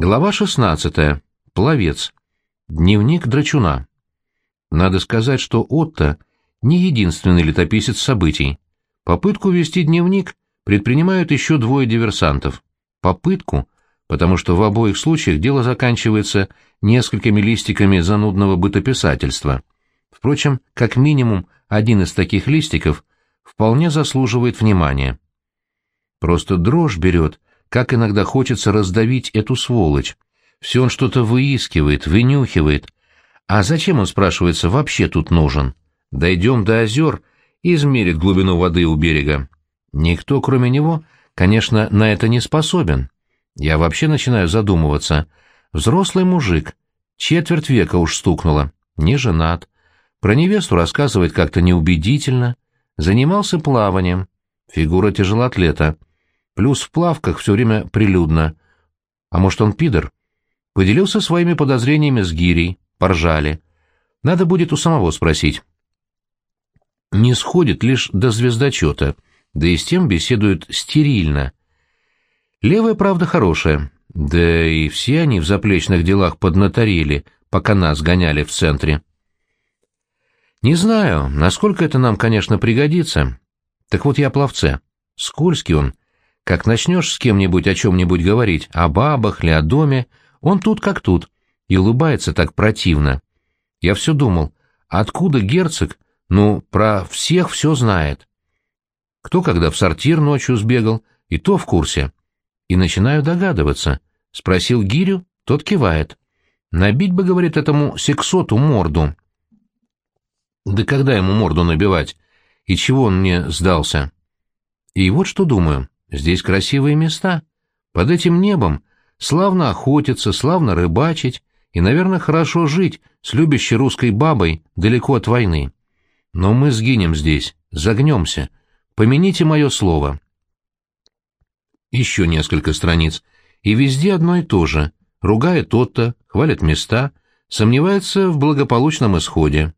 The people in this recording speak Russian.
Глава 16. Пловец. Дневник Драчуна. Надо сказать, что Отто не единственный летописец событий. Попытку вести дневник предпринимают еще двое диверсантов. Попытку, потому что в обоих случаях дело заканчивается несколькими листиками занудного бытописательства. Впрочем, как минимум один из таких листиков вполне заслуживает внимания. Просто дрожь берет, как иногда хочется раздавить эту сволочь. Все он что-то выискивает, вынюхивает. А зачем он, спрашивается, вообще тут нужен? Дойдем до озер и измерит глубину воды у берега. Никто, кроме него, конечно, на это не способен. Я вообще начинаю задумываться. Взрослый мужик, четверть века уж стукнуло, не женат. Про невесту рассказывает как-то неубедительно. Занимался плаванием. Фигура тяжелоатлета. Плюс в плавках все время прилюдно. А может, он пидор? Поделился своими подозрениями с Гирей, поржали. Надо будет у самого спросить. Не сходит лишь до звездочета, да и с тем беседует стерильно. Левая правда хорошая, да и все они в заплечных делах поднаторели, пока нас гоняли в центре. Не знаю, насколько это нам, конечно, пригодится. Так вот я пловце. Скользкий он, как начнешь с кем-нибудь о чем-нибудь говорить, о бабах ли, о доме, он тут как тут, и улыбается так противно. Я все думал, откуда герцог, ну, про всех все знает. Кто когда в сортир ночью сбегал, и то в курсе. И начинаю догадываться. Спросил Гирю, тот кивает. Набить бы, говорит, этому сексоту морду. Да когда ему морду набивать? И чего он мне сдался? И вот что думаю. Здесь красивые места. Под этим небом славно охотиться, славно рыбачить и, наверное, хорошо жить с любящей русской бабой далеко от войны. Но мы сгинем здесь, загнемся. Помяните мое слово. Еще несколько страниц. И везде одно и то же. Ругает тот-то, хвалит места, сомневается в благополучном исходе.